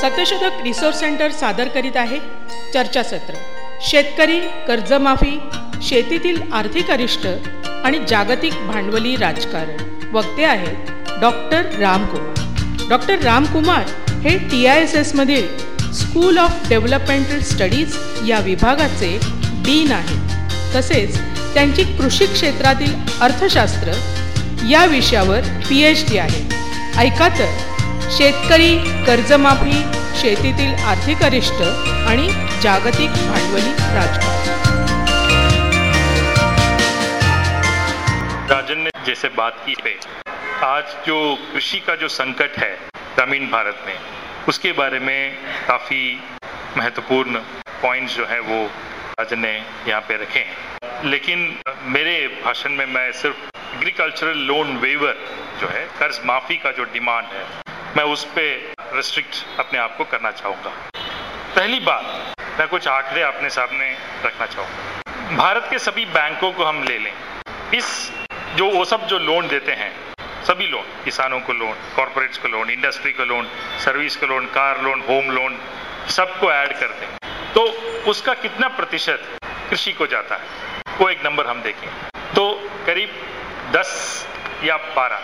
Satyashodhak resource centre सादर करीत आहे चर्चासत्र. शेतकरी कर्जमाफी शेतीतील आर्थिक अरिष्ट आणि जागतिक भांडवली राजकारण. वक्ते आहेत डॉक्टर रामकुमार. डॉक्टर रामकुमार हे टी आय एस एसमधील स्कूल ऑफ डेव्हलपमेंटल स्टडीज या विभागाचे डीन आहेत. तसेच त्यांची कृषी क्षेत्रातील अर्थशास्त्र या विषयावर पी एच डी आहे. ऐका तर. शेतकरी कर्जमाफी, शेतीतील आर्थिक अरिष्ट आणि जागतिक भांडवली राजकारण. राजन ने जैसे बात की पे, आज जो कृषि का जो संकट है ग्रामीण भारत में, उसके बारे में काफ़ी महत्वपूर्ण पॉइंट्स जो है वो राजन ने यहाँ पे रखे हैं। लेकिन मेरे भाषण में मैं सिर्फ़ एग्रीकल्चरल लोन वेवर जो है कर्ज माफ़ी का जो डिमांड है मैं उस पर रिस्ट्रिक्ट अपने आप को करना चाहूँगा। पहली बात, मैं कुछ आंकड़े अपने सामने रखना चाहूँगा। भारत के सभी बैंकों को हम ले लें। इस, जो वो सब जो लोन देते हैं, सभी लोन किसानों को लोन कॉरपोरेट्स को लोन इंडस्ट्री को लोन सर्विस को loan car loan home loan सबको ऐड कर दें। तो उसका कितना प्रतिशत कृषि को जाता है, वो एक नंबर हम देखें। तो करीब 10 या 12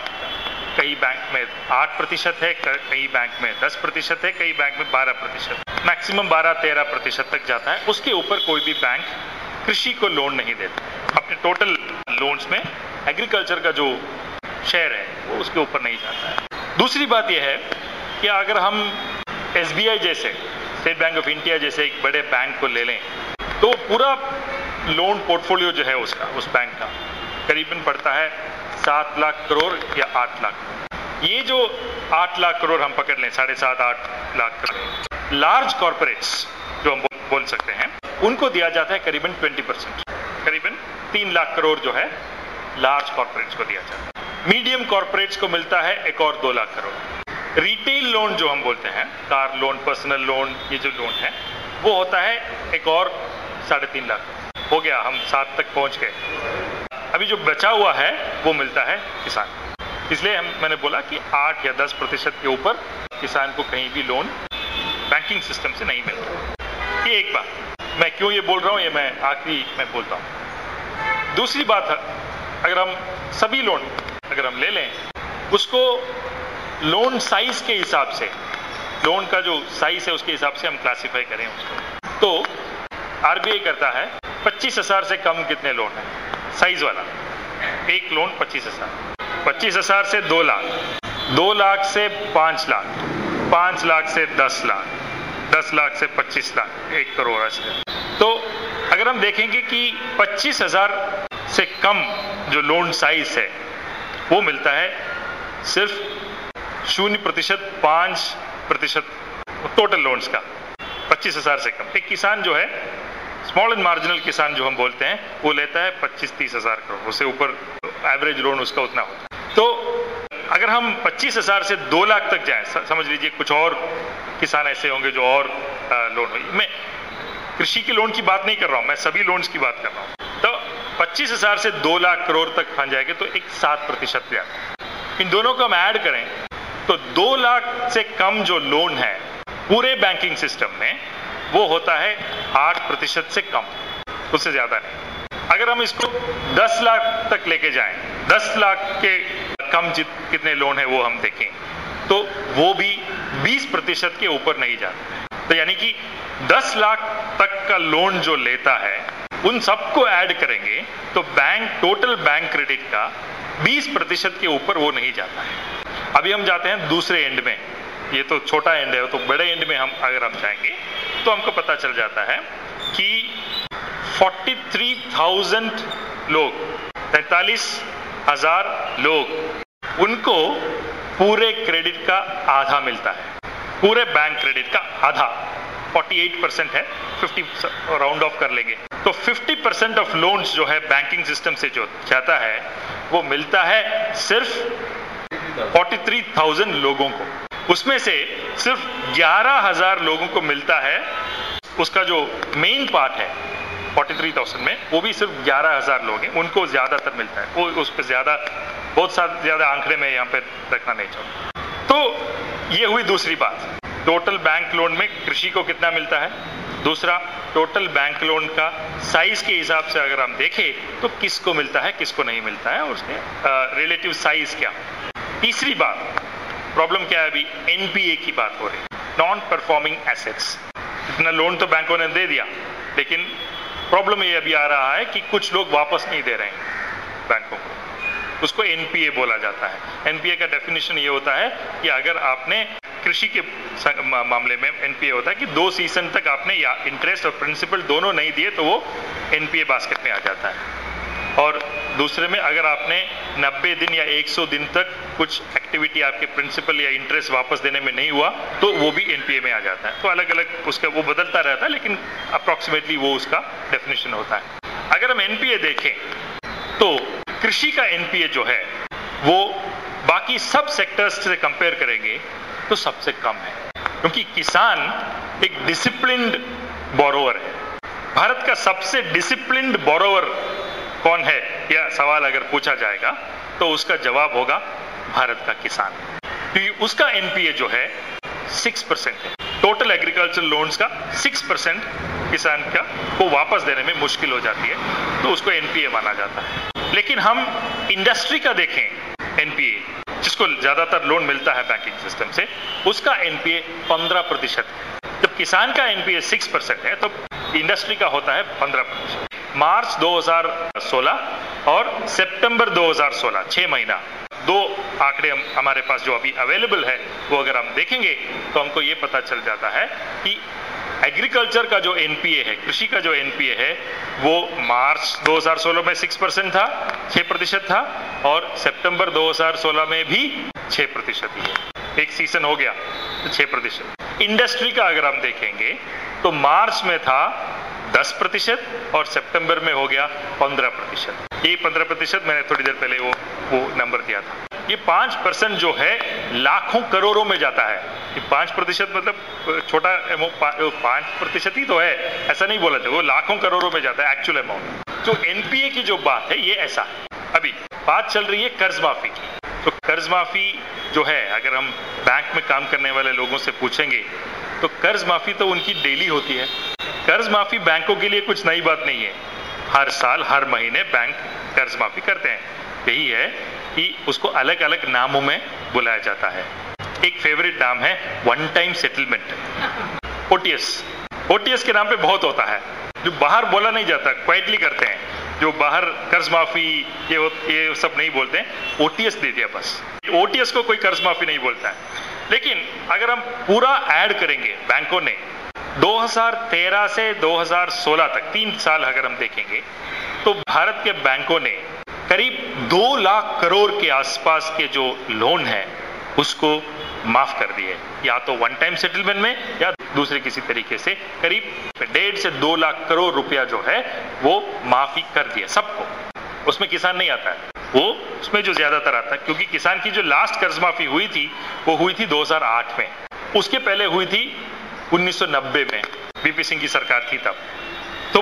कई बैंक में आठ प्रतिशत है कई बैंक में 10 प्रतिशत है, कई बैंक में 12 प्रतिशत। मैक्सिमम 12-13 प्रतिशत तक जाता है। उसके ऊपर कोई भी बैंक कृषि को लोन नहीं देता। अपने टोटल लोन्स में एग्रीकल्चर का जो शेयर है, वो उसके ऊपर नहीं जाता है। दूसरी बात यह है कि अगर हम एसबीआई जैसे स्टेट बैंक ऑफ़ इंडिया जैसे एक बड़े बैंक को ले लें तो पूरा लोन पोर्टफोलियो जो है उसका, उस बैंक का, करीबन पड़ता है सात लाख करोड़ या आठ लाख? ये जो आठ लाख करोड़ हम पकड़ लें, साढ़े सात, आठ लाख करोड़। लार्ज कॉरपोरेट्स जो हम बोल सकते हैं, उनको दिया जाता है करीबन ट्वेंटी परसेंट करीबन तीन लाख करोड़ जो है लार्ज कॉरपोरेट्स को दिया जाता है। मीडियम कॉरपोरेट्स को मिलता है एक और दो लाख करोड़। रिटेल लोन जो हम बोलते हैं, कार लोन पर्सनल लोन ये जो लोन है, वो होता है एक और साढ़े तीन लाख। हो गया, हम सात तक पहुँच गए। अभी जो बचा हुआ है, वो मिलता है किसान इसलिए हम, मैंने बोला कि आठ या दस प्रतिशत के ऊपर किसान को कहीं भी लोन बैंकिंग सिस्टम से नहीं मिलता। ये एक बात। मैं क्यों ये बोल रहा हूँ? ये मैं आखिरी मैं बोलता हूँ। दूसरी बात है, अगर हम सभी लोन अगर हम ले लें, उसको लोन साइज़ के हिसाब से लोन का जो साइज़ है उसके हिसाब से हम क्लासिफाई करें उसको। तो आरबीआई करता है, पच्चीस हज़ार से कम कितने लोन है? साइज़ वाला। एक लोन पच्चीस हज़ार। पच्चीस हज़ार से दो लाख। दो लाख से पाँच लाख। पाँच लाख से दस लाख। दस लाख से पच्चीस लाख। एक करोड़ ऐसे तो अगर हम देखेंगे कि पच्चीस हज़ार से कम जो लोन साइज़ है, वो मिलता है सिर्फ़ शून्य प्रतिशत, पाँच प्रतिशत टोटल लोन्स का। पच्चीस हज़ार से कम। एक किसान जो है स्मॉल एंड मार्जिनल किसान जो हम बोलते हैं, वो लेता है पच्चीस तीस हज़ार करोड़। उससे ऊपर एवरेज लोन उसका उतना होता है। तो अगर हम पच्चीस हज़ार से दो लाख तक जाएँ समझ लीजिए कुछ और किसान ऐसे होंगे जो और लोन हो मैं कृषि के लोन की बात नहीं कर रहा हूँ, मैं सभी लोन्स की बात कर रहा हूँ। तो पच्चीस हज़ार से दो लाख करोड़ तक फंस जाएँगे तो एक सात प्रतिशत इन दोनों को हम ऐड करें तो दो लाख से कम जो लोन है, पूरे बैंकिंग सिस्टम में वो होता है आठ प्रतिशत से कम, उससे ज़्यादा नहीं। अगर हम इसको दस लाख तक लेके जाएँ, दस लाख के कम जित, कितने लोन है वो हम देखें तो वो भी बीस प्रतिशत के ऊपर नहीं जाता तो यानी कि दस लाख तक का लोन जो लेता है, उन सबको ऐड करेंगे तो बैंक, टोटल बैंक क्रेडिट का 20 प्रतिशत के ऊपर वो नहीं जाता है। अभी हम जाते हैं दूसरे एंड में। ये तो छोटा एंड है तो बड़े एंड में हम अगर हम जाएँगे तो हमको पता चल जाता है कि 43,000 लोग तैतालीस हज़ार लोग उनको पूरे क्रेडिट का आधा मिलता है। पूरे बैंक क्रेडिट का आधा 48 परसेंट है 50 राउंड ऑफ़ कर लेंगे। तो 50 परसेंट ऑफ़ लोन्स जो है बैंकिंग सिस्टम से जो जाता है वो मिलता है सिर्फ़ 43,000 लोगों को। उसमें से सिर्फ़ ग्यारह हज़ार लोगों को मिलता है। उसका जो मेन पार्ट है 43,000 में वो भी सिर्फ़ ग्यारह हज़ार लोग हैं। उनको ज़्यादातर मिलता है। वो उस पर ज़्यादा बहुत सारे ज़्यादा आंकड़े में यहाँ पे रखना नहीं चाहूँगा। तो ये हुई दूसरी बात। टोटल बैंक लोन में कृषि को कितना मिलता है? दूसरा टोटल बैंक लोन का साइज़ के हिसाब से अगर हम देखें तो किसको मिलता है किसको नहीं मिलता है और उसके रिलेटिव साइज़ क्या? तीसरी बात प्रॉब्लम क्या है अभी? एनपीए की बात हो रही है। नॉन परफॉर्मिंग एसेट्स इतना लोन तो बैंकों ने दे दिया, लेकिन प्रॉब्लम ये अभी आ रहा है कि कुछ लोग वापस नहीं दे रहे हैं बैंकों को। उसको एनपीए बोला जाता है। एनपीए का डेफिनेशन ये होता है कि अगर आपने कृषि के मामले में एनपीए होता है कि दो सीज़न तक आपने या इंटरेस्ट और प्रिंसिपल दोनों नहीं दिए तो वो एनपीए बास्केट में आ जाता है। और दूसरे में अगर आपने 90 दिन या 100 दिन तक कुछ एक्टिविटी आपके प्रिंसिपल या इंटरेस्ट वापस देने में नहीं हुआ तो वो भी एनपीए में आ जाता है। तो अलग अलग उसका वो बदलता रहता है, लेकिन अप्रोक्सीमेटली वो उसका डेफिनेशन होता है। अगर हम एनपीए देखें तो कृषि का एनपीए जो है, वो बाकी सब सेक्टर्स से कंपेयर करेंगे तो सबसे कम है। क्योंकि किसान एक डिसिप्लिन्ड बोरोवर है। भारत का सबसे डिसिप्लिन्ड बोरोवर कौन है? यह सवाल अगर पूछा जाएगा तो उसका जवाब होगा भारत का किसान। तो उसका एनपीए जो है सिक्स परसेंट है। टोटल एग्रीकल्चर लोन्स का सिक्स परसेंट किसान का को वापस देने में मुश्किल हो जाती है तो उसको एनपीए माना जाता है। लेकिन हम इंडस्ट्री का देखें एनपीए जिसको ज़्यादातर लोन मिलता है बैंकिंग सिस्टम से, उसका एनपीए पंद्रह प्रतिशत है। जब किसान का एनपीए सिक्स परसेंट है तो इंडस्ट्री का होता है पंद्रह प्रतिशत। मार्च 2016 और सितंबर 2016 छह महीना। दो आंकड़े हम हमारे पास जो अभी अवेलेबल है, वो अगर हम देखेंगे तो हमको ये पता चल जाता है कि एग्रीकल्चर का जो एनपीए है, कृषि का जो एनपीए है, वो मार्च 2016 में 6 परसेंट था 6 प्रतिशत था, और सितंबर 2016 में भी 6 प्रतिशत ही है। एक सीज़न हो गया तो 6 प्रतिशत। इंडस्ट्री का अगर हम देखेंगे तो मार्च में था दस प्रतिशत और सितंबर में हो गया पंद्रह प्रतिशत। ये पंद्रह प्रतिशत मैंने थोड़ी देर पहले वो वो नंबर दिया था। ये पाँच परसेंट जो है, लाखों करोड़ों में जाता है। ये पाँच प्रतिशत मतलब छोटा पाँच प्रतिशत ही तो है। ऐसा नहीं बोला था, वो लाखों करोड़ों में जाता है एक्चुअल अमाउंट जो एनपीए की जो बात है, ये ऐसा है। अभी, बात चल रही है कर्ज माफ़ी की। तो कर्ज माफ़ी जो है, अगर हम बैंक में काम करने वाले लोगों से पूछेंगे तो कर्ज माफ़ी तो उनकी डेली होती है। कर्ज माफ़ी बैंकों के लिए कुछ नई बात नहीं है। हर साल, हर महीने बैंक कर्ज माफ़ी करते हैं। यही है कि उसको अलग अलग नामों में बुलाया जाता है। एक फेवरेट नाम है one time settlement OTS OTS के नाम पे बहुत होता है। जो बाहर बोला नहीं जाता क्वाइटली करते हैं। जो बाहर कर्ज माफ़ी ये ये सब नहीं बोलते हैं ओटीएस दे दिया बस। ओटीएस को कोई कर्ज माफ़ी नहीं बोलता है। लेकिन अगर हम पूरा ऐड करेंगे बैंकों ने 2013 से 2016 तक, तीन साल अगर हम देखेंगे तो भारत के बैंकों ने करीब दो लाख करोड़ के आसपास के जो लोन है, उसको माफ़ कर दिए। या तो वन टाइम सेटलमेंट में, या दूसरे किसी तरीके से करीब डेढ़ से दो लाख करोड़ रुपया जो है, वो माफ़ी कर दिया सबको। उसमें किसान नहीं आता है। वो उसमें जो ज़्यादातर आता है, क्योंकि किसान की जो लास्ट कर्ज माफ़ी हुई थी, वो हुई थी 2008 में। उसके पहले हुई थी 1990 में बीपी सिंह की सरकार थी तब। तो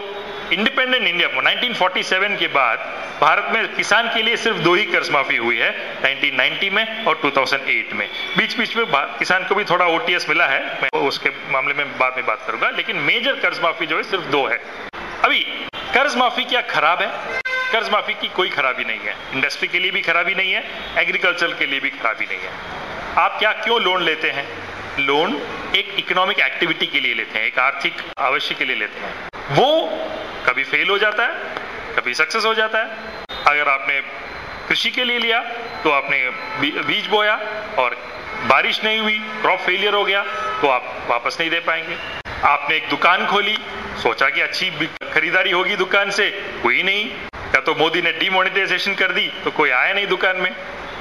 इंडिपेंडेंट इंडिया 1947 के बाद भारत में किसान के लिए सिर्फ़ दो ही कर्ज माफ़ी हुई है 1990 में और 2008 में। बीच बीच में किसान को भी थोड़ा ओटीएस मिला है, मैं उसके मामले में बाद में बात करूँगा, लेकिन मेजर कर्ज माफ़ी जो है सिर्फ़ दो है। अभी कर्ज माफ़ी क्या खराब है? कर्ज माफ़ी की कोई खराबी नहीं है। इंडस्ट्री के लिए भी खराबी नहीं है एग्रीकल्चर के लिए भी खराबी नहीं है। आप क्या, क्यों लोन लेते हैं? लोन एक इकोनॉमिक एक्टिविटी के लिए लेते हैं, एक आर्थिक आवश्यक के लिए लेते हैं। वो कभी फेल हो जाता है, कभी सक्सेस हो जाता है। अगर आपने कृषि के लिए लिया तो आपने बीज बोया और बारिश नहीं हुई क्रॉप फेलियर हो गया तो आप वापस नहीं दे पाएँगे। आपने एक दुकान खोली, सोचा कि अच्छी खरीदारी होगी दुकान से, हुई नहीं। या तो मोदी ने डीमोनिटाइजेशन कर दी तो कोई आया नहीं दुकान में।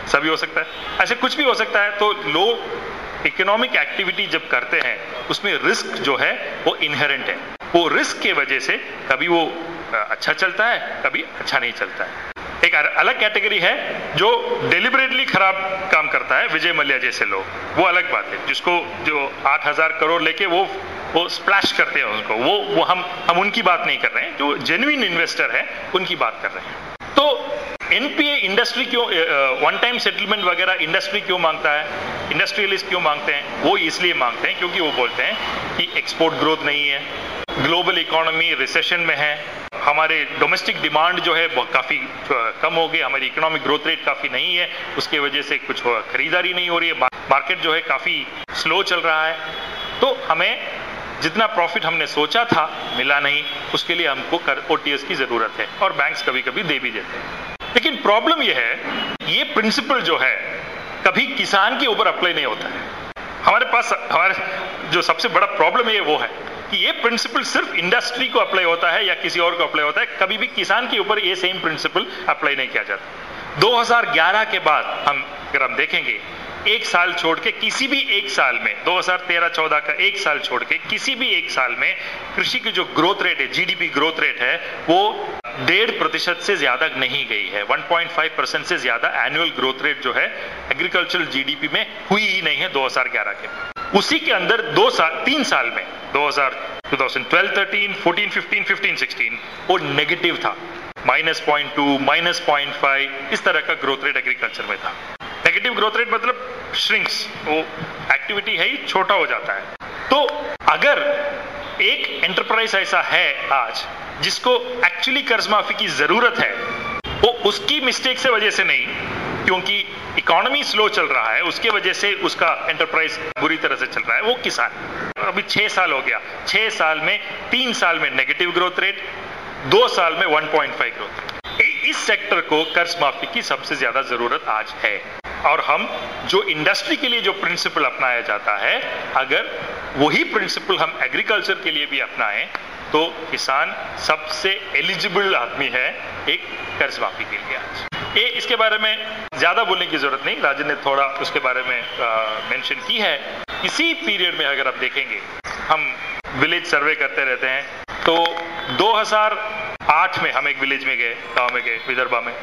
सभी हो सकता है। ऐसे कुछ भी हो सकता है तो लोग इकोनॉमिक एक्टिविटी जब करते हैं, उसमें रिस्क जो है, वो इनहेरेंट है। वो रिस्क के वजह से कभी वो अच्छा चलता है, कभी अच्छा नहीं चलता है। एक अलग कैटेगरी है जो डिलिबरेटली खराब काम करता है, विजय मल्या जैसे लोग। वो अलग बात है। जिसको जो आठ हज़ार करोड़ लेके वो वो स्प्लैश करते हैं उनको। वो वो हम हम उनकी बात नहीं कर रहे हैं। जो जेन्युइन इन्वेस्टर है, उनकी बात कर रहे हैं। तो एनपीए इंडस्ट्री क्यों वन टाइम सेटलमेंट वगैरह इंडस्ट्री क्यों माँगता है? इंडस्ट्रियलिस्ट क्यों मांगते हैं? वो इसलिए मांगते हैं क्योंकि वो बोलते हैं कि एक्सपोर्ट ग्रोथ नहीं है ग्लोबल इकोनॉमी रिसेशन में है, हमारे डोमेस्टिक डिमांड जो है काफ़ी कम हो गई, हमारी इकोनॉमिक ग्रोथ रेट काफ़ी नहीं है, उसके वजह से कुछ खरीदारी नहीं हो रही है मार्केट जो है काफ़ी स्लो चल रहा है। तो हमें जितना प्रॉफिट हमने सोचा था, मिला नहीं, उसके लिए हमको कर ओटीएस की ज़रूरत है और बैंक्स कभी कभी दे भी देते हैं। लेकिन प्रॉब्लम यह है, ये प्रिंसिपल जो है, कभी किसान के ऊपर अप्लाई नहीं होता है। हमारे पास, हमारे जो सबसे बड़ा प्रॉब्लम है वो है कि ये प्रिंसिपल सिर्फ़ इंडस्ट्री को अप्लाई होता है या किसी और को अप्लाई होता है। कभी भी किसान के ऊपर ये सेम प्रिंसिपल अप्लाई नहीं किया जाता। 2011 के बाद हम, अगर हम देखेंगे, एक साल छोड़ के किसी भी एक साल में 2013-14 का एक साल छोड़ के किसी भी एक साल में कृषि की जो ग्रोथ रेट है जीडीपी ग्रोथ रेट है, वो डेढ़ प्रतिशत से ज़्यादा नहीं गई है। 1.5 परसेंट से ज़्यादा एनुअल ग्रोथ रेट जो है एग्रीकल्चरल जीडीपी में हुई ही नहीं है 2011 के। उसी के अंदर दो साल, तीन साल में 2000 2012 13 14 15 15 16 वो नेगेटिव था। Minus point two minus point five इस तरह का ग्रोथ रेट एग्रीकल्चर में था। नेगेटिव ग्रोथ रेट मतलब श्रिंक्स वो एक्टिविटी है ही छोटा हो जाता है। तो अगर एक एंटरप्राइज ऐसा है आज, जिसको एक्चुअली कर्ज माफ़ी की ज़रूरत है, वो उसकी मिस्टेक से वजह से नहीं, क्योंकि इकोनॉमी स्लो चल रहा है, उसके वजह से उसका एंटरप्राइज बुरी तरह से चल रहा है, वो किसान। अभी छह साल हो गया, छह साल में तीन साल में नेगेटिव ग्रोथ रेट दो साल में 1.5 ग्रोथ रेट इस सेक्टर को कर्ज माफ़ी की सबसे ज़्यादा ज़रूरत आज है। और हम जो इंडस्ट्री के लिए जो प्रिंसिपल अपनाया जाता है, अगर वही प्रिंसिपल हम एग्रीकल्चर के लिए भी अपनाएँ तो किसान सबसे एलिजिबल आदमी है एक कर्ज माफ़ी के लिए आज। ये इसके बारे में ज़्यादा बोलने की ज़रूरत नहीं, राजन ने थोड़ा उसके बारे में मेंशन की है। इसी पीरियड में अगर आप देखेंगे, हम विलेज सर्वे करते रहते हैं तो 2008 में हम एक विलेज में गए, गाँव में गए, विदर्भा में।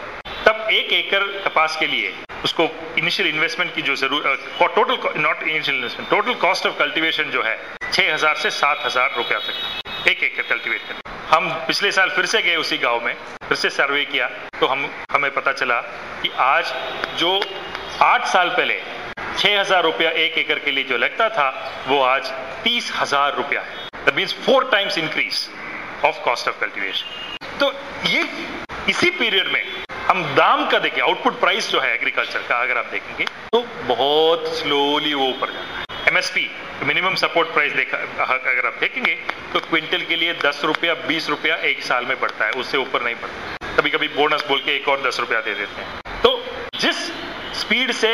तब एक एकड़ कपास के लिए उसको इनिशियल इन्वेस्टमेंट की जो ज़रूरत total not initial investment total cost of cultivation जो है, छह हज़ार से सात हज़ार रुपया तक, एक एकड़ कल्टीवेट करने। हम पिछले साल फिर से गए उसी गाँव में, फिर से सर्वे किया तो हम, हमें पता चला कि आज जो आठ साल पहले छह हज़ार रुपया एक एकड़ के लिए जो लगता था, वो आज तीस हज़ार रुपया है। That means four times increase of cost of cultivation तो ये इसी पीरियड में हम दाम का देखें आउटपुट प्राइस जो है एग्रीकल्चर का, अगर आप देखेंगे तो बहुत स्लोली वो ऊपर जाता है। एमएसपी मिनिमम सपोर्ट प्राइस देखा अगर आप देखेंगे तो क्विंटल के लिए दस रुपया, बीस रुपया एक साल में बढ़ता है, उससे ऊपर नहीं बढ़ता। कभी कभी बोनस बोल के एक और दस रुपया दे देते हैं। तो जिस स्पीड से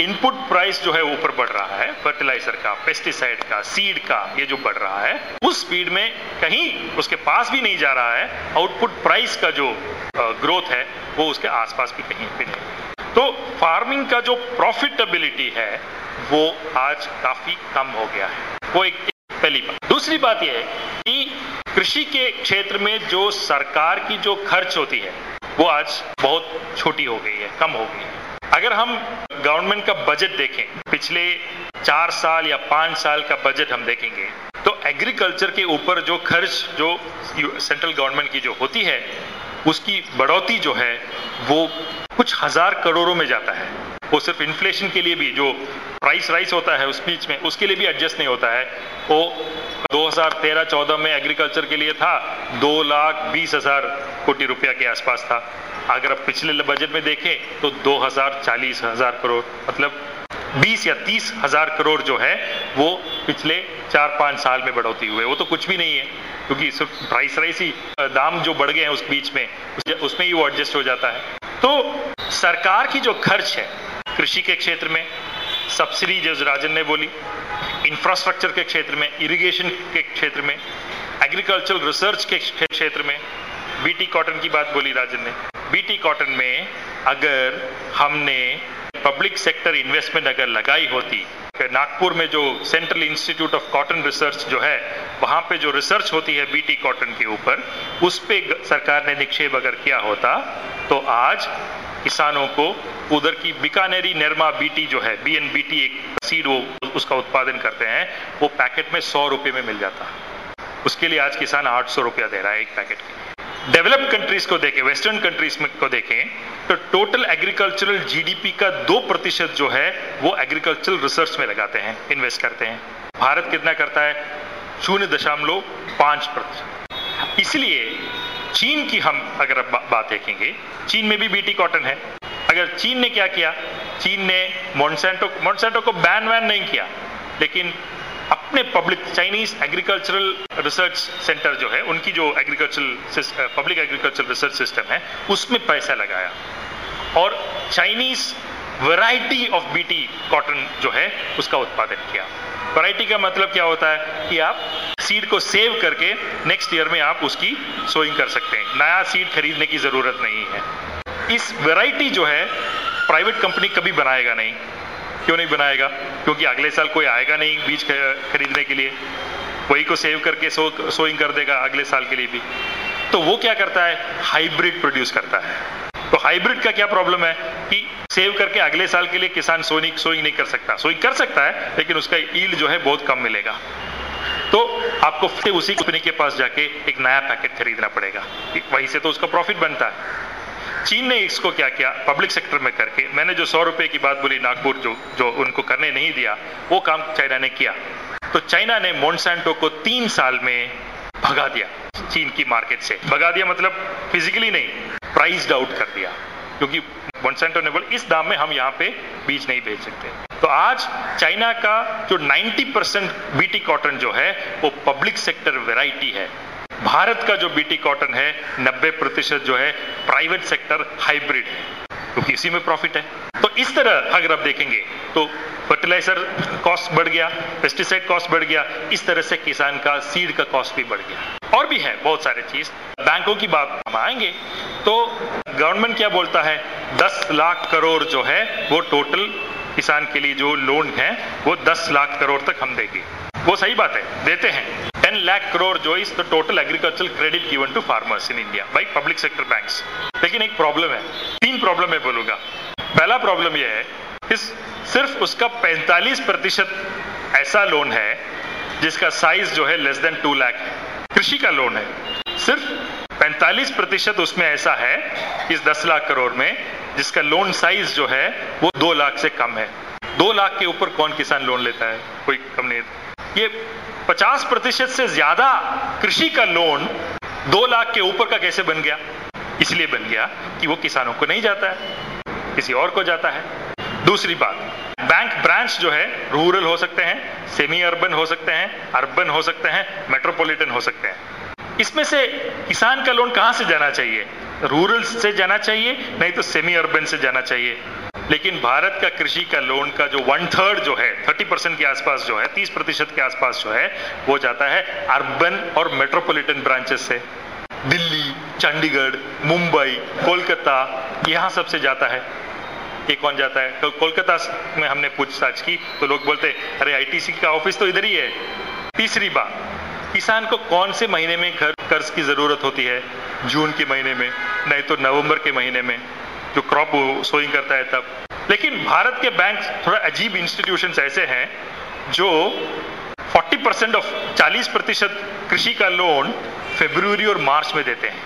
इनपुट प्राइस जो है ऊपर बढ़ रहा है फर्टिलाइज़र का पेस्टिसाइड का सीड का, ये जो बढ़ रहा है, उस स्पीड में कहीं उसके पास भी नहीं जा रहा है आउटपुट प्राइस का जो ग्रोथ है वो उसके आसपास भी कहीं भी नहीं। तो फ़ार्मिंग का जो प्रॉफिटेबिलिटी है वो आज काफ़ी कम हो गया है। वो एक, एक पहली बात। दूसरी बात यह है कि कृषि के क्षेत्र में जो सरकार की जो खर्च होती है वो आज बहुत छोटी हो गई है कम हो गई है। अगर हम गवर्नमेंट का बजट देखें पिछले चार साल या पाँच साल का बजट हम देखेंगे तो एग्रीकल्चर के ऊपर जो खर्च जो सेंट्रल गवर्नमेंट की जो होती है उसकी बढ़ोतरी जो है, वो कुछ हज़ार करोड़ों में जाता है। वो सिर्फ़ इन्फ्लेशन के लिए भी, जो प्राइस राइस होता है उस बीच में, उसके लिए भी एडजस्ट नहीं होता है। वो 2013-14 में एग्रीकल्चर के लिए था, दो लाख बीस हज़ार कोटी रुपया के आसपास था। अगर आप पिछले बजट में देखें तो दो हज़ार चालीस हज़ार करोड़ मतलब 20 या तीस हज़ार करोड़ जो है, वो पिछले चार पाँच साल में बढ़ोतरी हुए वो तो कुछ भी नहीं है, क्योंकि सिर्फ़ प्राइस राइस ही दाम जो बढ़ गए हैं उस बीच में उसमें ही वो एडजस्ट हो जाता है। तो सरकार की जो खर्च है, कृषि के क्षेत्र में सब्सिडी जो राजन ने बोली इंफ्रास्ट्रक्चर के क्षेत्र में इरिगेशन के क्षेत्र में एग्रीकल्चरल रिसर्च के क्षेत्र में बीटी कॉटन की बात बोली राजन ने। बीटी कॉटन में अगर हमने पब्लिक सेक्टर इन्वेस्टमेंट अगर लगाई होती नागपुर में जो central institute of cotton research जो है, वहाँ पे जो रिसर्च होती है बीटी कॉटन के ऊपर, उस पर सरकार ने निक्षेप अगर किया होता तो आज किसानों को उधर की बीकानेरी निर्मा बीटी जो है बी एन बीटी एक सीड वो उसका उत्पादन करते हैं, वो पैकेट में सौ रुपए में मिल जाता। उसके लिए आज किसान आठ सौ रुपया दे रहा है एक पैकेट के। डेवलप्ड कंट्रीज़ को देखें वेस्टर्न कंट्रीज़ में को देखें तो टोटल एग्रीकल्चरल जीडीपी का दो प्रतिशत जो है वो एग्रीकल्चरल रिसर्च में लगाते हैं इन्वेस्ट करते हैं। भारत कितना करता है? शून्य दशमलव पाँच प्रतिशत। इसलिए चीन की हम अगर अब बा, बात देखेंगे चीन में भी बीटी कॉटन है। अगर चीन ने क्या किया? चीन ने मोनसेंटो मोनसेंटो को बैन वैन नहीं किया। लेकिन अपने public Chinese agricultural research centre जो है, उनकी जो agricultural public agricultural research system है, उसमें पैसा लगाया। और Chinese variety of BT cotton जो है, उसका उत्पादन किया। वैरायटी का मतलब क्या होता है कि आप सीड को सेव करके नेक्स्ट ईयर में आप उसकी सोइंग कर सकते हैं। नया सीड खरीदने की ज़रूरत नहीं है। इस वैरायटी जो है प्राइवेट कंपनी कभी बनाएगा नहीं। क्यों नहीं बनाएगा? क्योंकि अगले साल कोई आएगा नहीं बीज खरीदने के लिए। वही को सेव करके सो, सोइंग कर देगा अगले साल के लिए भी। तो वो क्या करता है? हाइब्रिड प्रोड्यूस करता है। तो हाइब्रिड का क्या प्रॉब्लम है? कि सेव करके अगले साल के लिए किसान सोइंग सोइंग नहीं कर सकता। सोइंग कर सकता है, लेकिन उसका ईल्ड जो है बहुत कम मिलेगा। तो आपको फिर उसी कंपनी के पास जाके एक नया पैकेट खरीदना पड़ेगा। वहीं से तो उसका प्रॉफिट बनता है। चीन ने इसको क्या किया? पब्लिक सेक्टर में करके। मैंने जो सौ रुपए की बात बोली, नागपुर जो जो उनको करने नहीं दिया, वो काम चाइना ने किया। तो चाइना ने मोनसेंटो को तीन साल में भगा दिया, चीन की मार्केट से। भगा दिया मतलब फिजिकली नहीं प्राइस आउट कर दिया। क्योंकि मोनसेंटो ने बोल, इस दाम में हम यहाँ पे बीज नहीं भेज सकते। तो आज चाइना का जो 90 परसेंट बीटी कॉटन जो है, वो पब्लिक सेक्टर वेराइटी है। भारत का जो बीटी कॉटन है 90 प्रतिशत जो है प्राइवेट सेक्टर हाइब्रिड क्योंकि इसी में प्रॉफिट है। तो इस तरह अगर आप देखेंगे तो फर्टिलाइज़र कॉस्ट बढ़ गया पेस्टिसाइड कॉस्ट बढ़ गया, इस तरह से किसान का सीड का कॉस्ट भी बढ़ गया। और भी है बहुत सारे चीज़। बैंकों की बात हम आएँगे तो गवर्नमेंट क्या बोलता है? 10 लाख करोड़ जो है, वो टोटल किसान के लिए जो लोन है, वो 10 लाख करोड़ तक हम देंगे। वो सही बात है, देते हैं। टेन लाख करोड़ जो is the total agriculture credit given to farmers in India by public sector banks लेकिन एक प्रॉब्लम है, तीन प्रॉब्लम है बोलूँगा। पहला प्रॉब्लम यह है कि सिर्फ़ उसका 45 प्रतिशत ऐसा लोन है, जिसका साइज़ जो है लेस देन टू लाख कृषि का लोन है। सिर्फ़ 45 प्रतिशत उसमें ऐसा है, इस 10 लाख करोड़ में, जिसका लोन साइज़ जो है, वो दो लाख से कम है। दो लाख के ऊपर कौन किसान लोन लेता है? कोई कम नहीं। ये 50 प्रतिशत से ज़्यादा कृषि का लोन दो लाख के ऊपर का कैसे बन गया? इसलिए बन गया कि वो किसानों को नहीं जाता है, किसी और को जाता है। दूसरी बात बैंक ब्रांच जो है रूरल हो सकते हैं सेमी अर्बन हो सकते हैं अर्बन हो सकते हैं मेट्रोपॉलिटन हो सकते हैं। इसमें से किसान का लोन कहाँ से जाना चाहिए? रूरल से जाना चाहिए, नहीं तो सेमी अर्बन से जाना चाहिए। लेकिन भारत का कृषि का लोन का जो वन थर्ड जो है थर्टी परसेंट के आसपास जो है, तीस प्रतिशत के आसपास जो है, वो जाता है अर्बन और मेट्रोपॉलिटन ब्रांचेस से। दिल्ली, चंडीगढ़, मुंबई, कोलकाता, यहाँ सबसे जाता है। ये कौन जाता है? तो कोलकाता में हमने पूछताछ की तो लोग बोलते, अरे आईटीसी का ऑफ़िस तो इधर ही है। तीसरी बात, किसान को कौन से महीने में कर्ज की ज़रूरत होती है? जून के महीने में, नहीं तो नवंबर के महीने में। जो क्रॉप सोइंग करता है तब। लेकिन भारत के बैंक थोड़ा अजीब इंस्टीट्यूशन ऐसे हैं, जो 40 परसेंट ऑफ़ 40 प्रतिशत कृषि का लोन फेब्रुवरी और मार्च में देते हैं।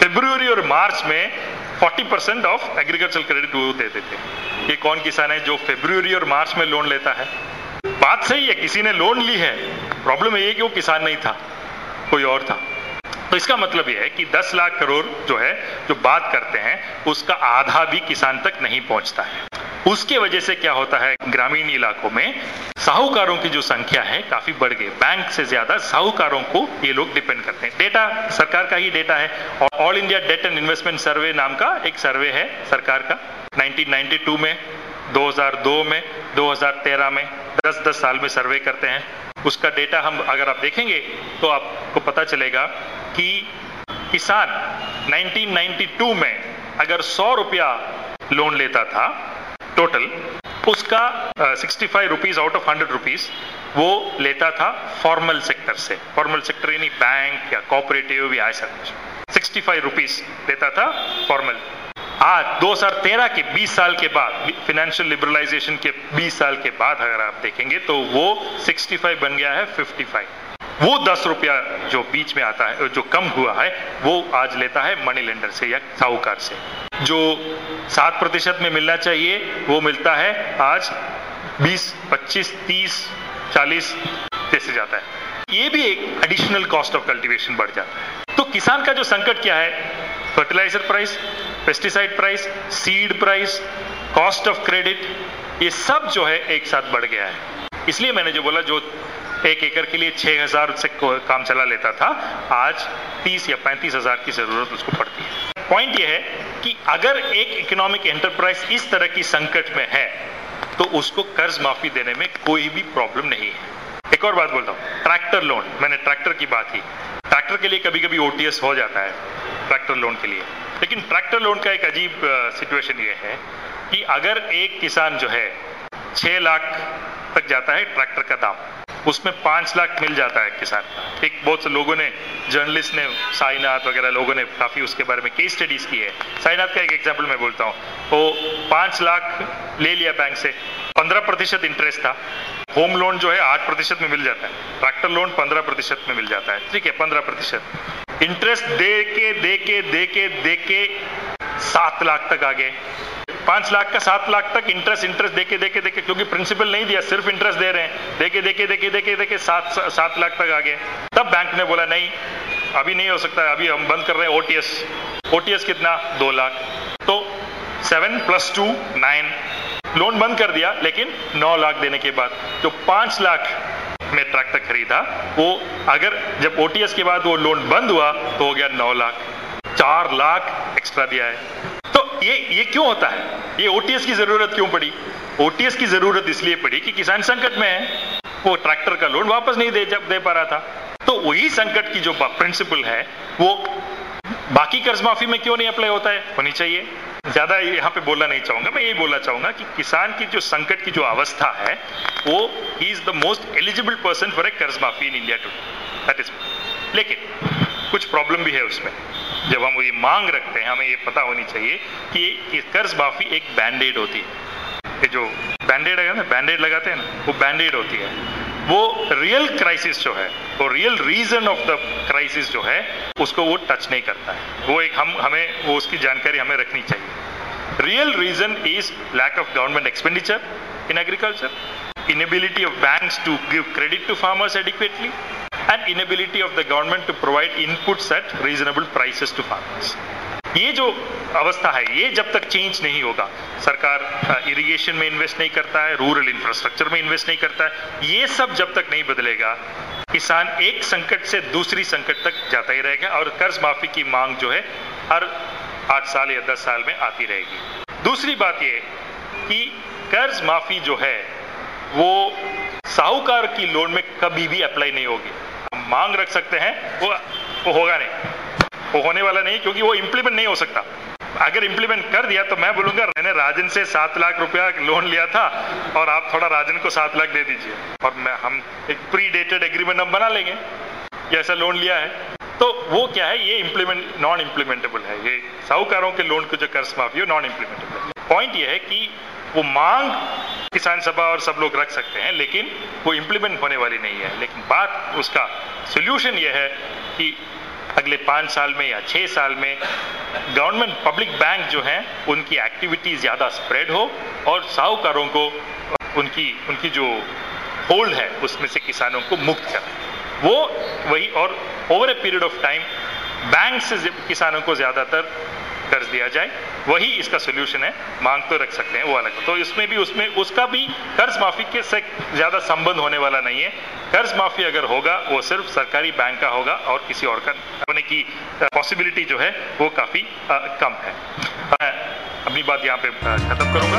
फेब्रुवरी और मार्च में 40 परसेंट ऑफ़ एग्रीकल्चर क्रेडिट वो दे देते हैं। ये कौन किसान है जो फेब्रुवरी और मार्च में लोन लेता है? बात सही है, किसी ने लोन ली है। प्रॉब्लम ये कि वो किसान नहीं था, कोई और था। तो इसका मतलब यह है कि 10 लाख करोड़ जो है, जो बात करते हैं, उसका आधा भी किसान तक नहीं पहुँचता है। उसके वजह से क्या होता है, ग्रामीण इलाकों में साहूकारों की जो संख्या है काफ़ी बढ़ गई। बैंक से ज़्यादा साहूकारों को ये लोग डिपेंड करते हैं। डेटा, सरकार का ही डेटा है। और all India debt and investment survey नाम का एक सर्वे है सरकार का 1992 में 2002 में 2013 में 10-10 साल में सर्वे करते हैं। उसका डेटा हम अगर आप देखेंगे तो आपको पता चलेगा कि किसान 1992 में अगर सौ रुपया लोन लेता था टोटल उसका sixty five rupees out of hundred rupees वो लेता था फॉर्मल सेक्टर से। फॉर्मल सेक्टर यानी बैंक या कोऑपरेटिव या ऐसा कुछ। सिक्सटी फाइव रुपीज़ लेता था फॉर्मल आज 2013 के 20 साल के बाद फाइनेंशियल लिबरलाइजेशन के 20 साल के बाद अगर आप देखेंगे तो वो 65 बन गया है 55 वो दस रुपया जो बीच में आता है, जो कम हुआ है, वो आज लेता है मनी लेंडर से या साहूकार से। जो सात प्रतिशत में मिलना चाहिए, वो मिलता है आज बीस, पच्चीस, तीस, चालीस जैसे जाता है। ये भी एक एडिशनल कॉस्ट ऑफ़ कल्टीवेशन बढ़ जाता है। तो किसान का जो संकट क्या है? Fertiliser price pesticide price seed price cost of credit ये सब जो है एक साथ बढ़ गया है। इसलिए मैंने जो बोला, जो एक एकड़ के लिए छह हज़ार से काम चला लेता था। आज तीस या पैंतीस हज़ार की ज़रूरत उसको पड़ती है। पॉइंट यह है कि अगर एक इकोनॉमिक एंटरप्राइज इस तरह की संकट में है तो उसको कर्ज माफ़ी देने में कोई भी प्रॉब्लम नहीं है। एक और बात बोलता हूँ। ट्रैक्टर लोन मैंने ट्रैक्टर की बात की। ट्रैक्टर के लिए कभी कभी ओटीएस हो जाता है ट्रैक्टर लोन के लिए। लेकिन ट्रैक्टर लोन का एक अजीब सिचुएशन ये है कि अगर एक किसान जो है, छह लाख तक जाता है ट्रैक्टर का दाम। उसमें पाँच लाख मिल जाता है किसान एक बहुत से लोगों ने जर्नलिस्ट ने, साईनाथ वगैरह लोगों ने काफ़ी उसके बारे में केस स्टडीज़ की है। साईनाथ का एक एग्ज़ाम्पल मैं बोलता हूँ। वो पाँच लाख ले लिया बैंक से। पंद्रह प्रतिशत इंटरेस्ट था। होम लोन जो है, आठ प्रतिशत में मिल जाता है। ट्रैक्टर लोन पंद्रह प्रतिशत में मिल जाता है। ठीक है, पंद्रह प्रतिशत। इंटरेस्ट दे के दे के दे के दे के सात लाख तक आ गए पाँच लाख का, सात लाख तक इंटरेस्ट इंटरेस्ट देके देके देके क्योंकि प्रिंसिपल नहीं दिया, सिर्फ़ इंटरेस्ट दे रहे हैं। देके देके देके देके देके सात सात लाख तक आ गए तब बैंक ने बोला, नहीं, अभी नहीं हो सकता अभी हम बंद कर रहे हैं ओटीएस ओटीएस कितना? दो लाख। तो seven plus two nine loan बंद कर दिया, लेकिन नौ लाख देने के बाद जो पाँच लाख में ट्रैक्टर खरीदा, वो अगर जब ओटीएस के बाद वो लोन बंद हुआ तो हो गया नौ लाख। चार लाख एक्स्ट्रा दिया है। ये ये क्यों होता है? ये ओटीएस की ज़रूरत क्यों पड़ी? ओटीएस की ज़रूरत इसलिए पड़ी कि किसान संकट में है। वो ट्रैक्टर का लोन वापस नहीं दे, जब दे पा रहा था। तो वही संकट की जो प्रिंसिपल है, वो बाकी कर्ज माफ़ी में क्यों नहीं अप्लाई होता है? होनी चाहिए। ज़्यादा यहाँ पे बोलना नहीं चाहूँगा, मैं यही बोलना चाहूँगा कि किसान की जो संकट की जो अवस्था है, वो ही is the most eligible person for a कर्ज माफ़ी in India to that is लेकिन कुछ प्रॉब्लम भी है उसमें। जब हम ये मांग रखते हैं, हमें ये पता होनी चाहिए कि कर्ज माफ़ी एक बैंडेड होती है। ये जो बैंडेड है ना बैंडेड लगाते हैं ना, वो बैंडेड होती है। वो रियल क्राइसिस जो है, वो real reason of the crisis जो है, उसको वो टच नहीं करता है। वो एक हम, हमें, वो उसकी जानकारी हमें रखनी चाहिए। Real reason is lack of government expenditure in agriculture inability of banks to give credit to farmers adequately and inability of the government to provide inputs at reasonable prices to farmers. ये जो अवस्था है, ये जब तक change नहीं होगा, सरकार इरिगेशन में इन्वेस्ट नहीं करता है रूरल इंफ्रास्ट्रक्चर में इन्वेस्ट नहीं करता है, ये सब जब तक नहीं बदलेगा, किसान एक संकट से दूसरी संकट तक जाता ही रहेगा और कर्ज माफ़ी की मांग जो है, हर आठ साल या दस साल में आती रहेगी दूसरी बात ये कि कर्ज माफ़ी जो है, वो साहूकार की लोन में कभी भी अप्लाई नहीं होगी मांग रख सकते हैं, वो वो होगा नहीं। वो होने वाला नहीं, क्योंकि वो इंप्लीमेंट नहीं हो सकता। अगर इम्प्लीमेंट कर दिया तो मैं बोलूँगा, मैंने राजन से सात लाख रुपया लोन लिया था, और आप थोड़ा राजन को सात लाख दे दीजिए। और मैं हम एक प्री डेटेड एग्रीमेंट हम बना लेंगे, कि ऐसा लोन लिया है। तो वो क्या है, ये इंप्लीमेंट नॉन इम्प्लीमेंटेबल है। ये साहूकारों के लोन को जो कर्ज माफ़ी है नॉन इंप्लीमेंटेबल पॉइंट ये है कि वो मांग किसान सभा और सब लोग रख सकते हैं, लेकिन वो इम्प्लीमेंट होने वाली नहीं है। लेकिन बात उसका सोल्यूशन यह है कि अगले पाँच साल में या छः साल में गवर्नमेंट पब्लिक बैंक जो हैं, उनकी एक्टिविटी ज़्यादा स्प्रेड हो और साहूकारों को उनकी उनकी जो होल्ड है, उसमें से किसानों को मुक्त करें। वो वही और over a period of time bank से किसानों को ज़्यादातर कर्ज दिया जाए। वही इसका सोल्यूशन है मांग तो रख सकते हैं वो अलग तो इसमें भी उसमें उसका भी कर्ज माफ़ी के से ज़्यादा संबंध होने वाला नहीं है। कर्ज माफ़ी अगर होगा वो सिर्फ़ सरकारी बैंक का होगा और किसी और का होने की पॉसिबिलिटी जो है वो काफ़ी आ, कम है। मैं अपनी बात यहाँ पे खत्म करूँगा।